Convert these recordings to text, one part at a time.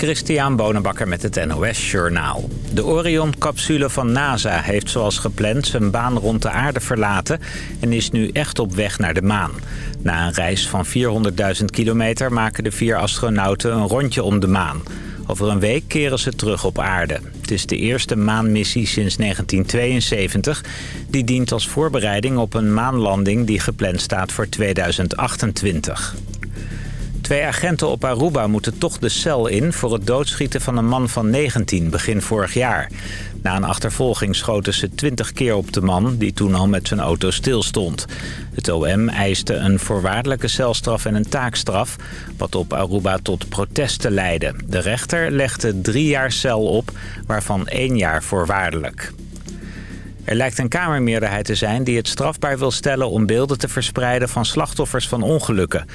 Christian Bonenbakker met het NOS Journaal. De Orion-capsule van NASA heeft zoals gepland zijn baan rond de aarde verlaten... en is nu echt op weg naar de maan. Na een reis van 400.000 kilometer maken de vier astronauten een rondje om de maan. Over een week keren ze terug op aarde. Het is de eerste maanmissie sinds 1972. Die dient als voorbereiding op een maanlanding die gepland staat voor 2028. Twee agenten op Aruba moeten toch de cel in... voor het doodschieten van een man van 19 begin vorig jaar. Na een achtervolging schoten ze 20 keer op de man... die toen al met zijn auto stilstond. Het OM eiste een voorwaardelijke celstraf en een taakstraf... wat op Aruba tot protesten leidde. De rechter legde drie jaar cel op, waarvan één jaar voorwaardelijk. Er lijkt een Kamermeerderheid te zijn die het strafbaar wil stellen om beelden te verspreiden van slachtoffers van ongelukken.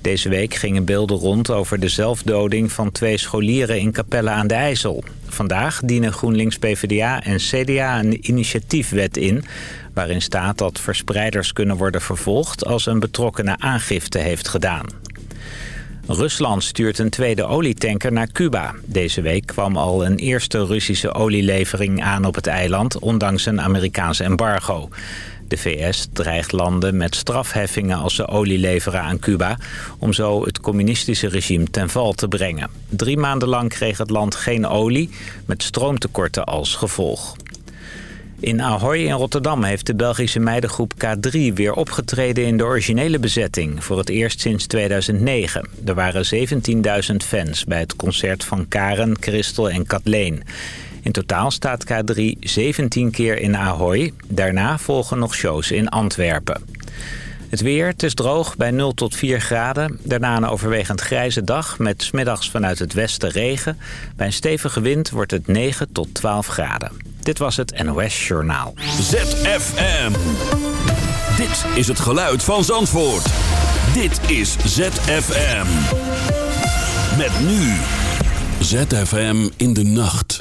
Deze week gingen beelden rond over de zelfdoding van twee scholieren in Capelle aan de IJssel. Vandaag dienen GroenLinks PvdA en CDA een initiatiefwet in... waarin staat dat verspreiders kunnen worden vervolgd als een betrokkenen aangifte heeft gedaan. Rusland stuurt een tweede olietanker naar Cuba. Deze week kwam al een eerste Russische olielevering aan op het eiland... ondanks een Amerikaans embargo. De VS dreigt landen met strafheffingen als ze olie leveren aan Cuba... om zo het communistische regime ten val te brengen. Drie maanden lang kreeg het land geen olie, met stroomtekorten als gevolg. In Ahoy in Rotterdam heeft de Belgische meidengroep K3 weer opgetreden in de originele bezetting. Voor het eerst sinds 2009. Er waren 17.000 fans bij het concert van Karen, Christel en Kathleen. In totaal staat K3 17 keer in Ahoy. Daarna volgen nog shows in Antwerpen. Het weer, het is droog bij 0 tot 4 graden. Daarna een overwegend grijze dag met smiddags vanuit het westen regen. Bij een stevige wind wordt het 9 tot 12 graden. Dit was het NOS Journaal. ZFM. Dit is het geluid van Zandvoort. Dit is ZFM. Met nu. ZFM in de nacht.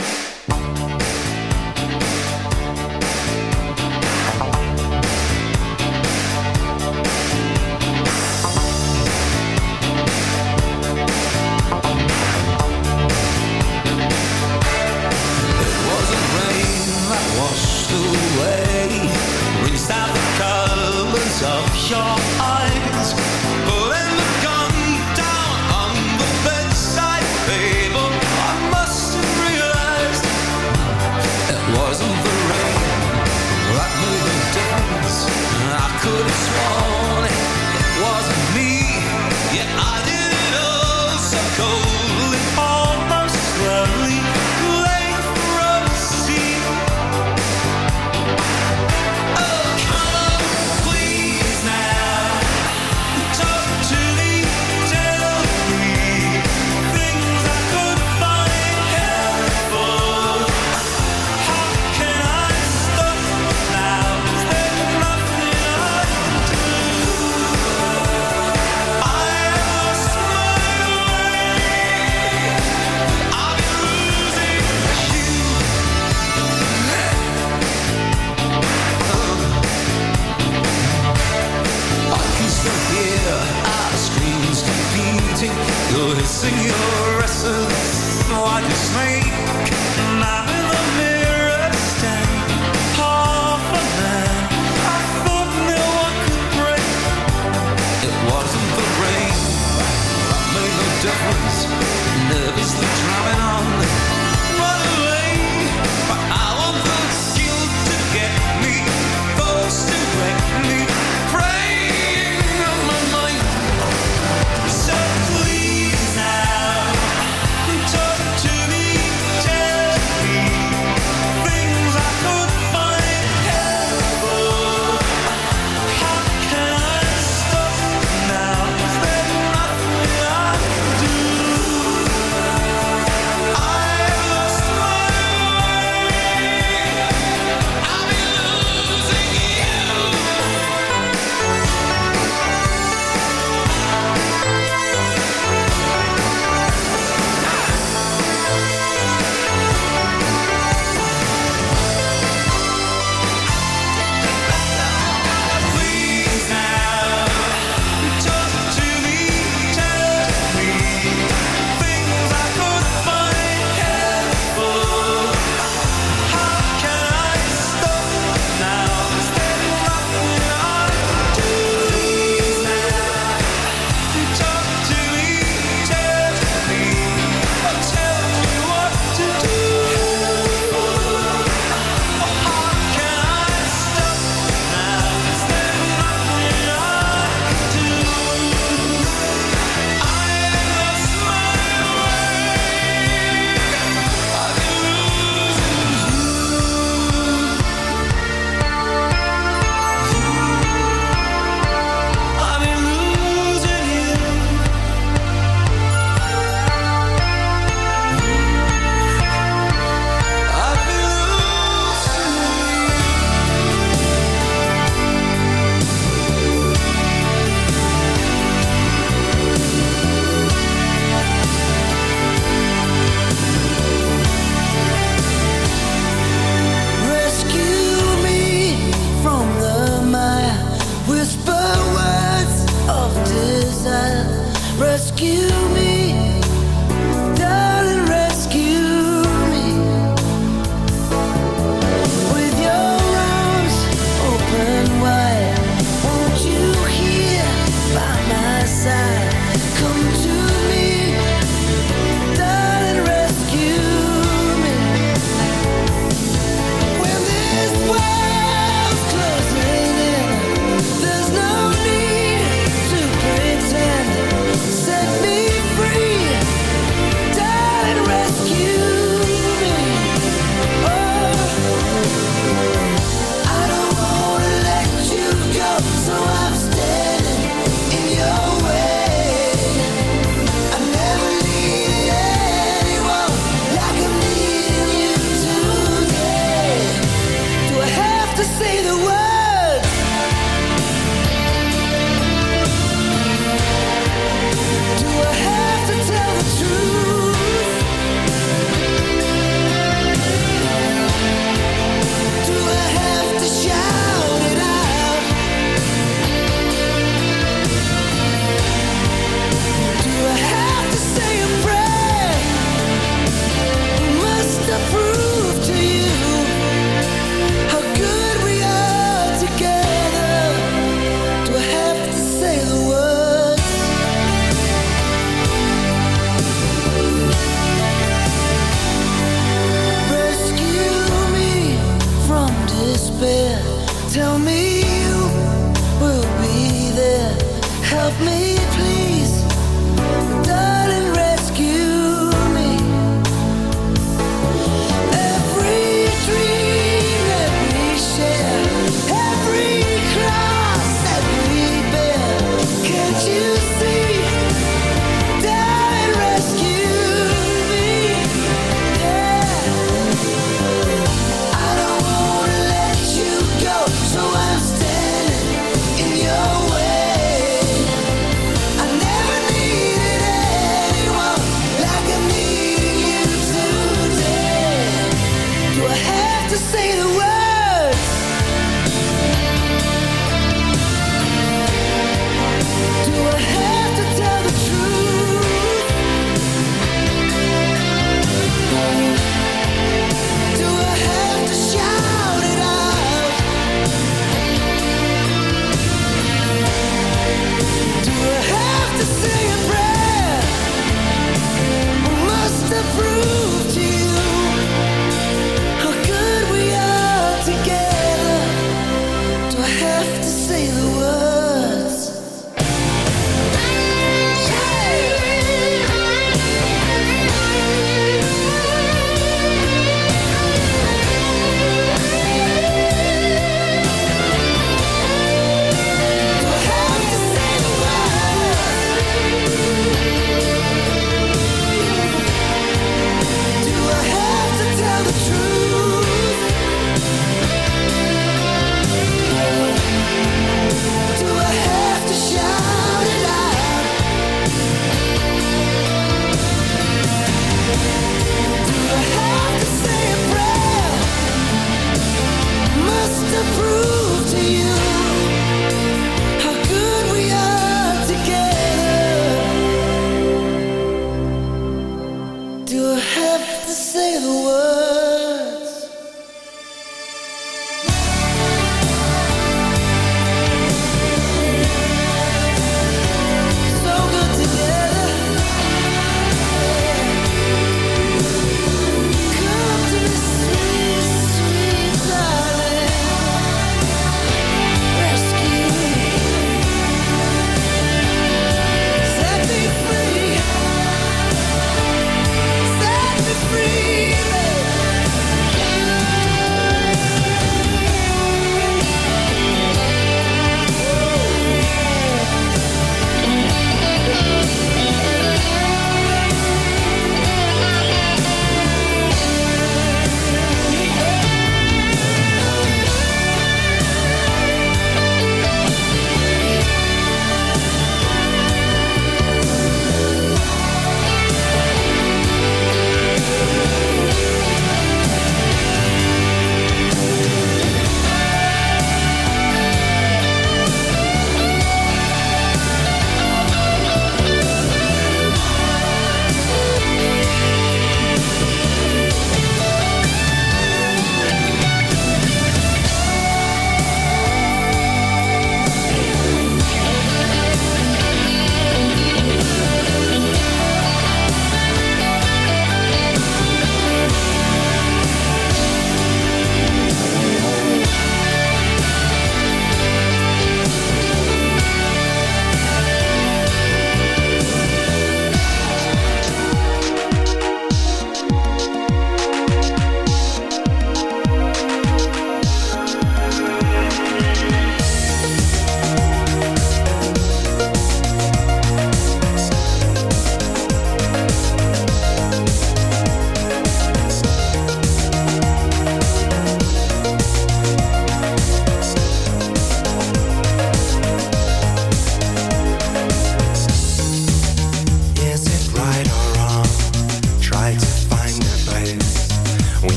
just slain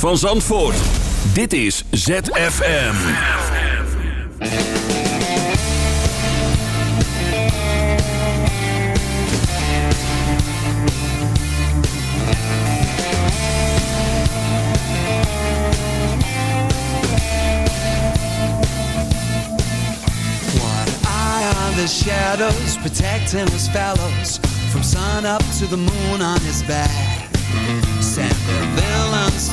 van Zandvoort. Dit is ZFM. The shadows, protecting his fellows from sun up to the moon on his back.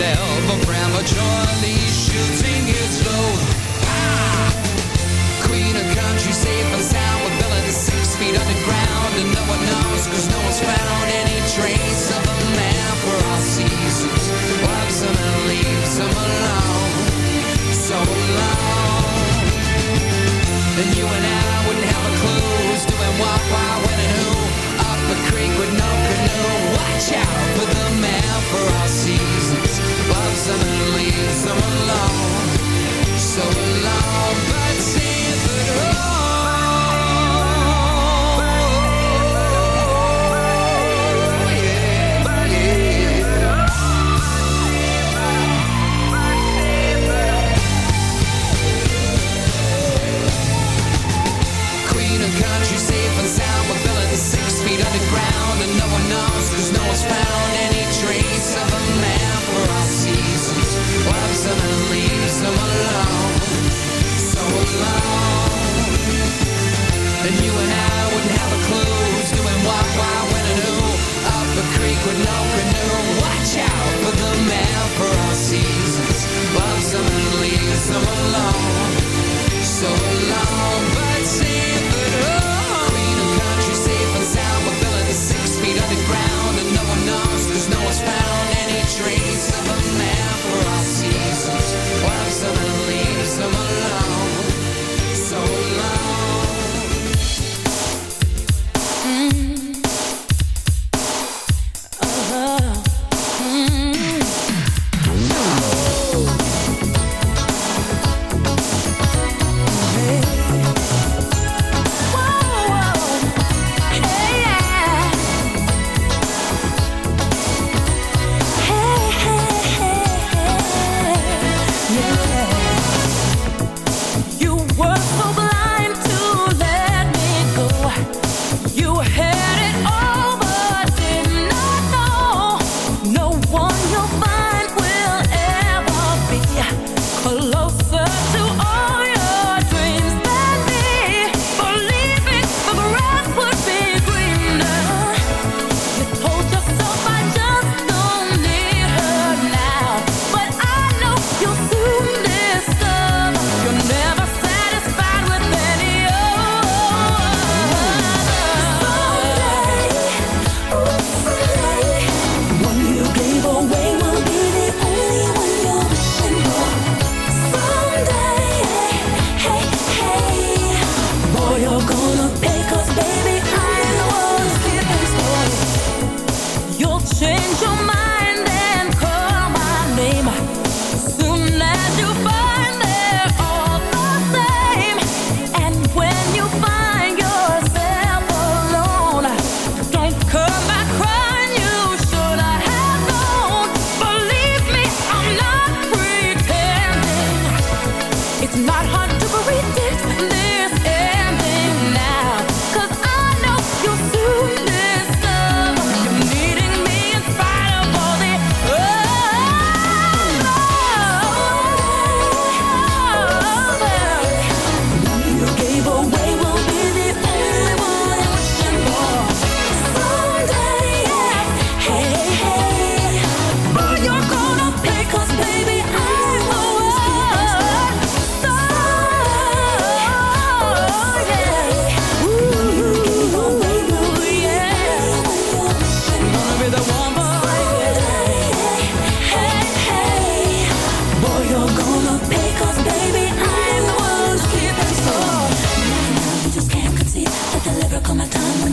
never prematurely shooting his load. Ah! Queen of country, safe and sound, with villains six feet underground, and no one knows, cause no one's found any trace of a man for all seasons. Loves him and leaves him alone, so alone. And you and I wouldn't have a clue who's doing what,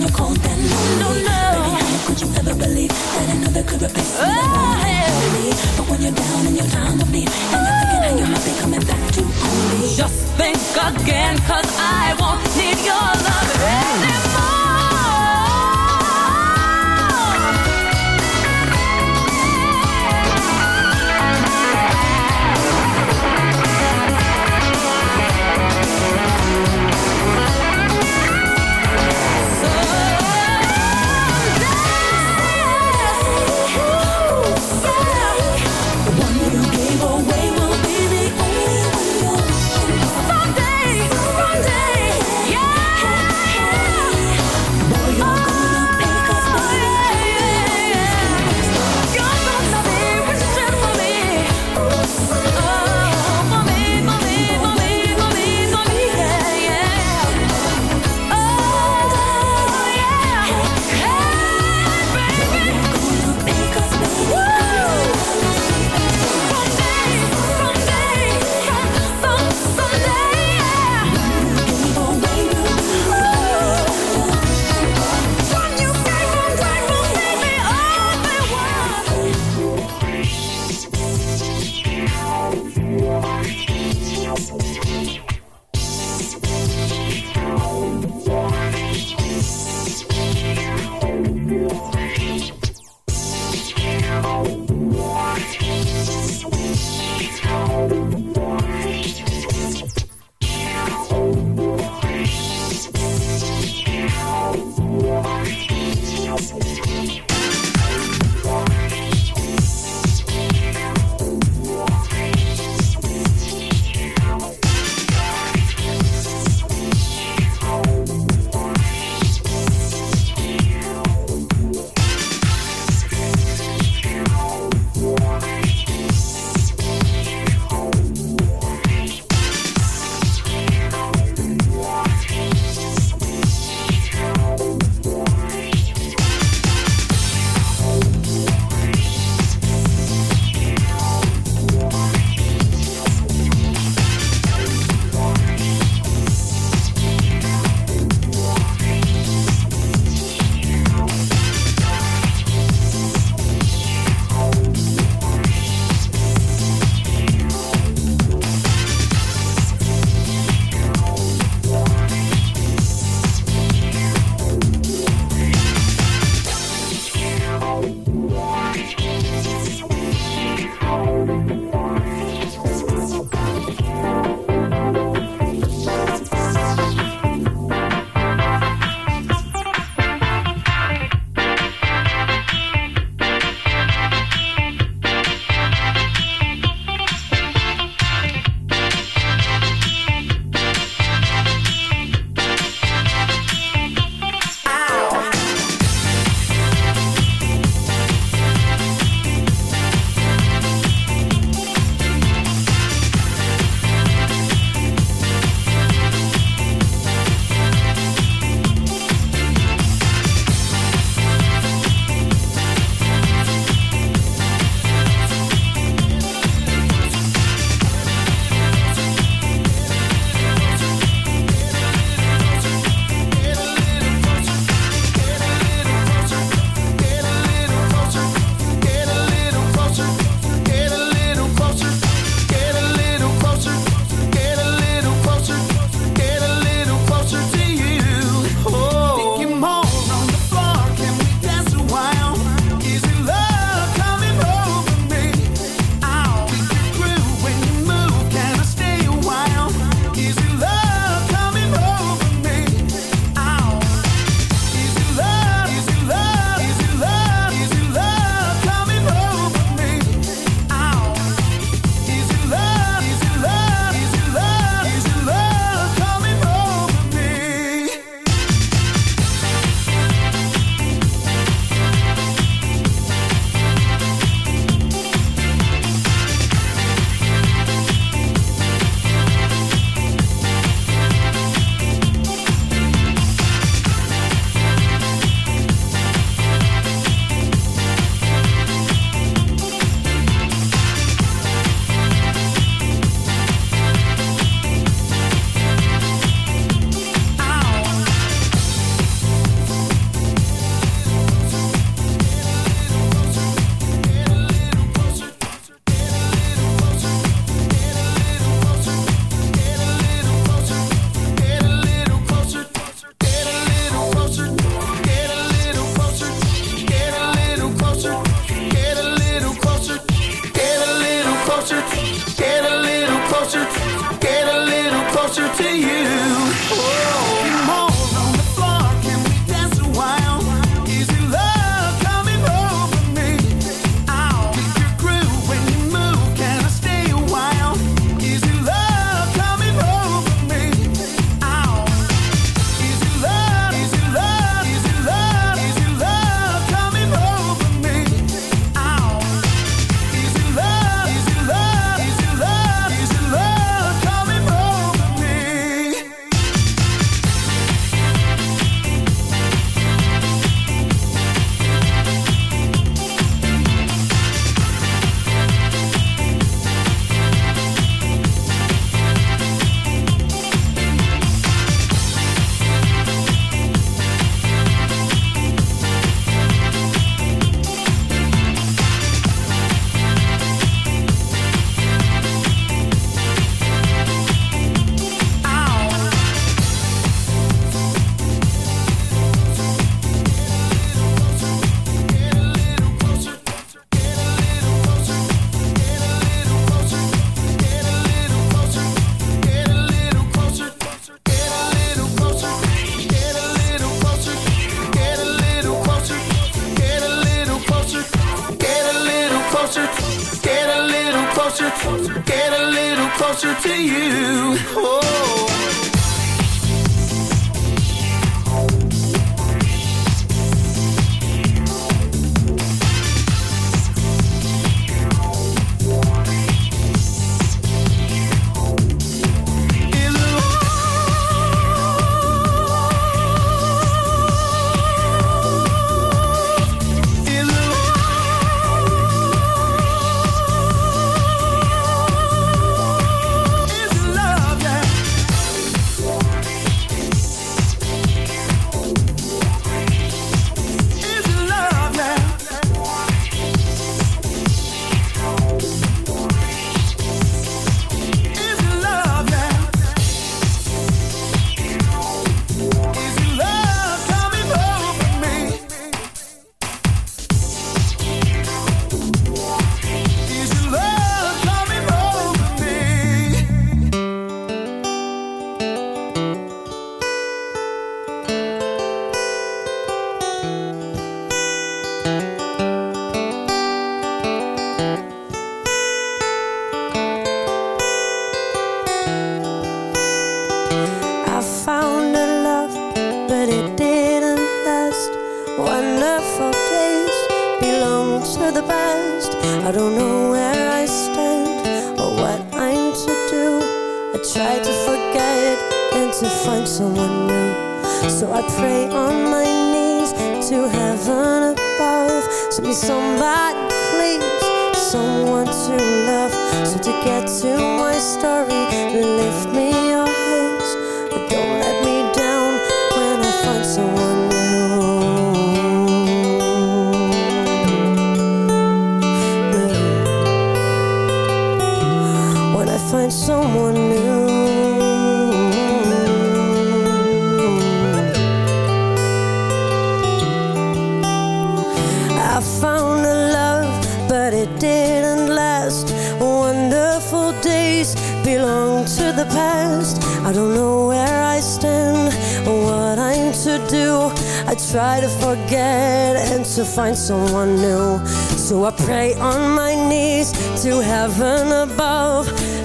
you're cold, then lonely. No, no. Baby, how could you ever believe that another could replace me? Oh, hell. But when you're down and you're down with me, and you're thinking how you might be coming back to me. Just think again, cause I won't need your love anymore.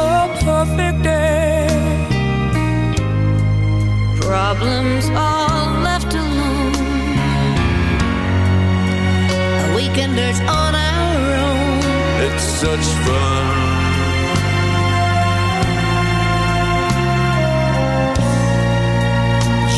a perfect day. Problems all left alone. A weekenders on our own. It's such fun.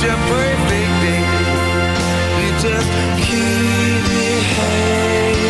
Such a perfect day. You just keep me hanging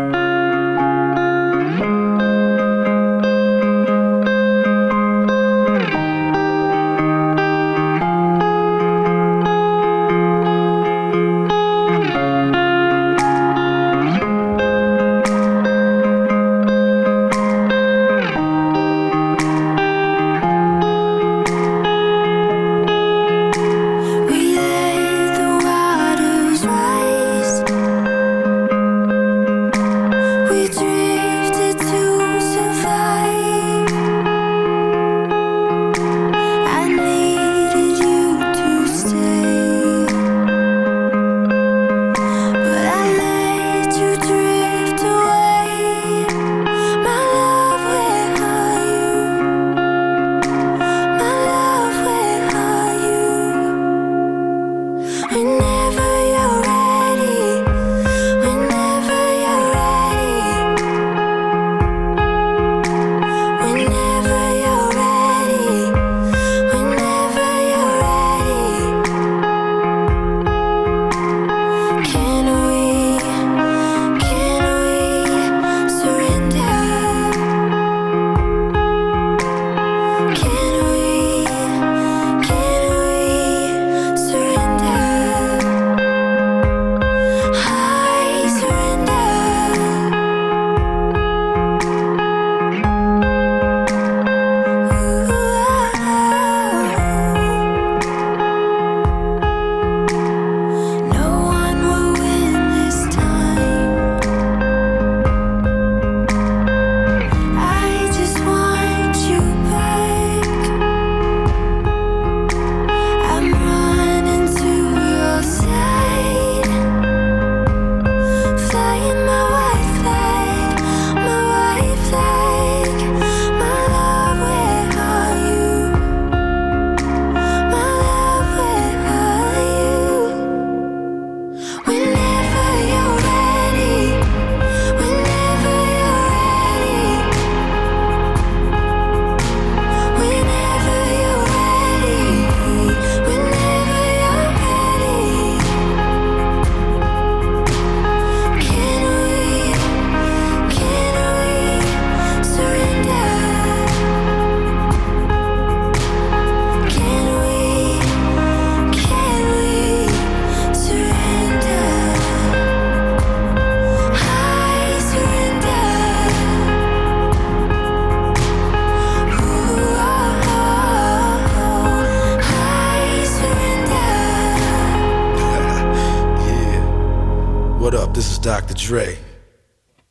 Dre.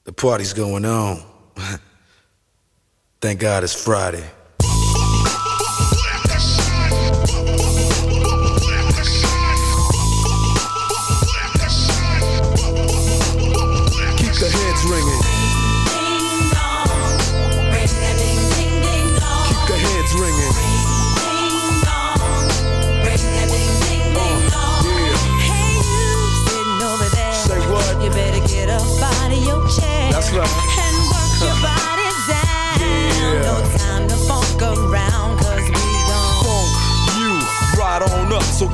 The party's going on. Thank God it's Friday.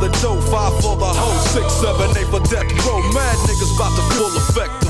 the dough, five for the hoe, six, seven, eight for death row. Mad niggas about to full effect